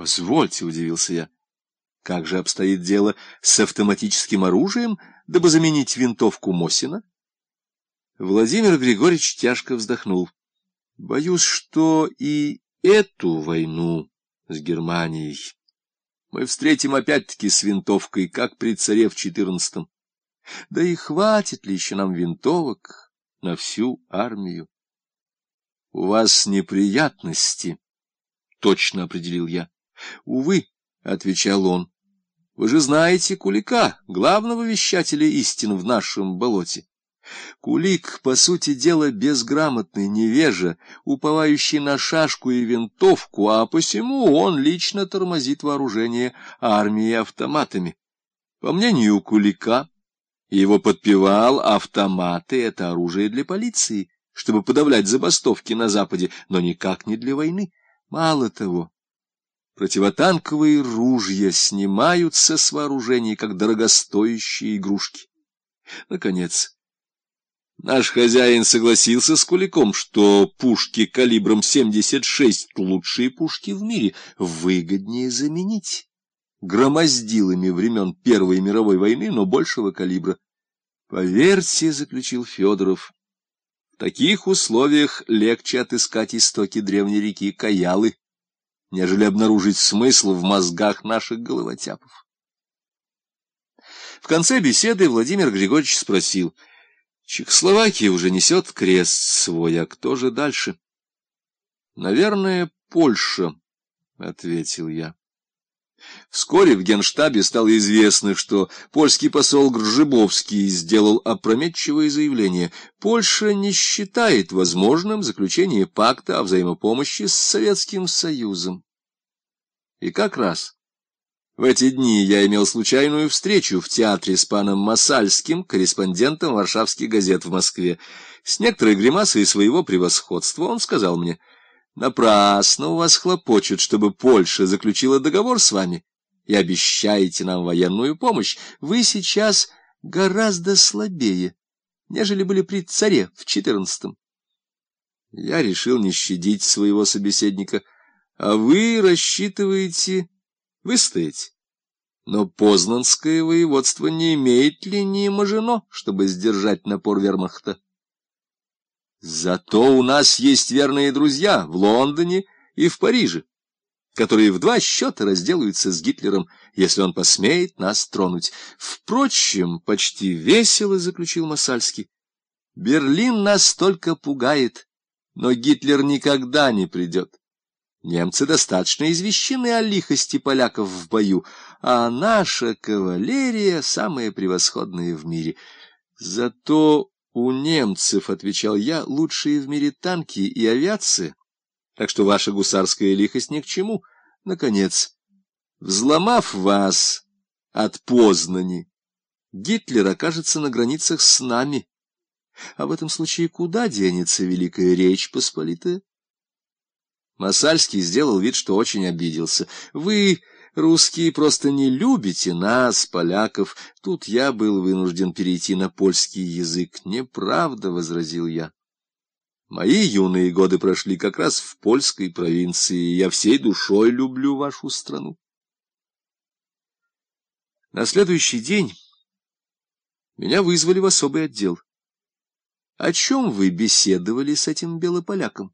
Позвольте, — удивился я, — как же обстоит дело с автоматическим оружием, дабы заменить винтовку Мосина? Владимир Григорьевич тяжко вздохнул. Боюсь, что и эту войну с Германией мы встретим опять-таки с винтовкой, как при царе в четырнадцатом. Да и хватит ли еще нам винтовок на всю армию? — У вас неприятности, — точно определил я. — Увы, — отвечал он, — вы же знаете Кулика, главного вещателя истин в нашем болоте. Кулик, по сути дела, безграмотный невежа, уповающий на шашку и винтовку, а посему он лично тормозит вооружение армии автоматами. По мнению Кулика, его подпевал автоматы — это оружие для полиции, чтобы подавлять забастовки на Западе, но никак не для войны. Мало того, Противотанковые ружья снимаются с вооружений, как дорогостоящие игрушки. Наконец, наш хозяин согласился с Куликом, что пушки калибром 76 — лучшие пушки в мире, выгоднее заменить громоздилами времен Первой мировой войны, но большего калибра. Поверьте, — заключил Федоров, — в таких условиях легче отыскать истоки древней реки Каялы, нежели обнаружить смысл в мозгах наших головотяпов. В конце беседы Владимир Григорьевич спросил, Чехословакия уже несет крест свой, а кто же дальше? — Наверное, Польша, — ответил я. Вскоре в Генштабе стало известно, что польский посол Гржибовский сделал опрометчивое заявление. Польша не считает возможным заключение пакта о взаимопомощи с Советским Союзом. И как раз в эти дни я имел случайную встречу в театре с паном Масальским, корреспондентом варшавских газет в Москве. С некоторой гримасой своего превосходства он сказал мне — Напрасно у вас хлопочут, чтобы Польша заключила договор с вами и обещаете нам военную помощь. Вы сейчас гораздо слабее, нежели были при царе в четырнадцатом. Я решил не щадить своего собеседника, а вы рассчитываете выстоять. Но Познанское воеводство не имеет линии Мажино, чтобы сдержать напор вермахта. Зато у нас есть верные друзья в Лондоне и в Париже, которые в два счета разделаются с Гитлером, если он посмеет нас тронуть. Впрочем, почти весело заключил Масальский. Берлин нас только пугает, но Гитлер никогда не придет. Немцы достаточно извещены о лихости поляков в бою, а наша кавалерия самая превосходная в мире. Зато у немцев, — отвечал я, — лучшие в мире танки и авиация, так что ваша гусарская лихость ни к чему. Наконец, взломав вас от Познани, Гитлер окажется на границах с нами. А в этом случае куда денется Великая Речь Посполитая? Масальский сделал вид, что очень обиделся. Вы Русские просто не любите нас, поляков. Тут я был вынужден перейти на польский язык. Неправда, — возразил я. Мои юные годы прошли как раз в польской провинции, я всей душой люблю вашу страну. На следующий день меня вызвали в особый отдел. О чем вы беседовали с этим белополяком?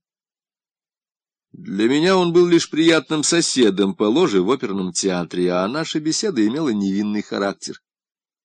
Для меня он был лишь приятным соседом по ложе в оперном театре, а наша беседа имела невинный характер.